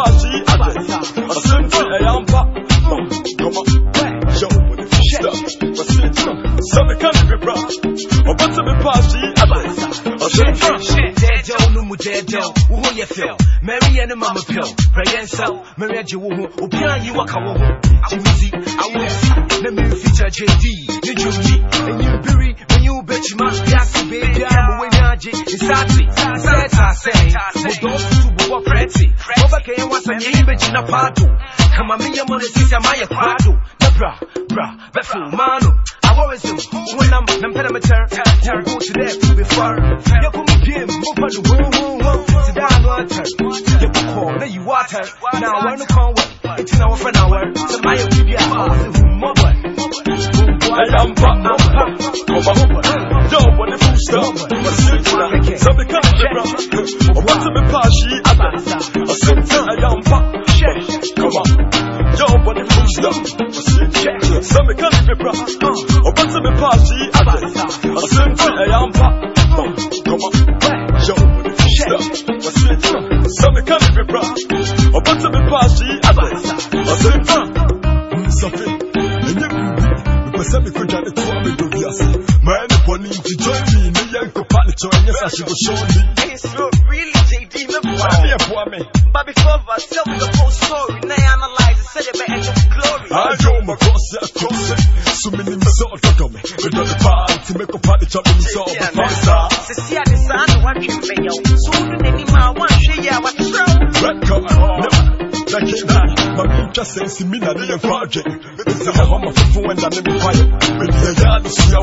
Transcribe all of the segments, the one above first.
party, I did. I sent to a yampa. Come on, yo, when the fish stop, I sent to some kind of bra. Or what's a party, I did. I sent to Dedo no mu dedo, wo ho ye feel. Mary and mama pill. Pray and so, Mary and you. Obian you waka wo. Jimmy, I will see. Let me feature JD, you Julie, and you Billy, when you bet you must be baby, I'm Over can was a name na pato. Come on, me your money, sister, my quado. Bra, bra, befu, mano. I always do when I'm I'm perimeter. Turn go to that to be far. You put me game, move on the woo woo woo. Sit down turn. You call, now you water. Now when the con work, it's now for an hour. So my you be out. Mobile. a yampa. Come on, when it moves up. Send me can't be bra. I'm back to me party at the I send for a yamba. Come on, yo, stop. Send me can't be bra. I'm back to me party at the I send for something. And you will be. Send me could get it to me, do yes. Man, the bonnie, you join me, me, young company, join us, I should show me. Hey, it's not really JD, no problem. But before myself, hayo makosa yachose sumini mizo otogome vidole pari timekopari chalo mizo makosa sisiyane sana wakiumeya umzulu nenima wansheya wakiso record never. Dakina mabica sensi mina niye mfaje bizaha wamafufu wenda nimifaye bidiye yani siya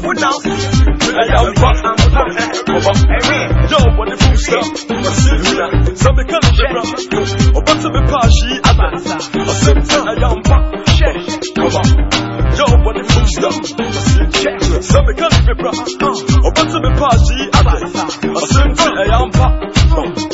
asemta ayawu ba So me gun be proud. brush. Or put to me party. I say, I am pop.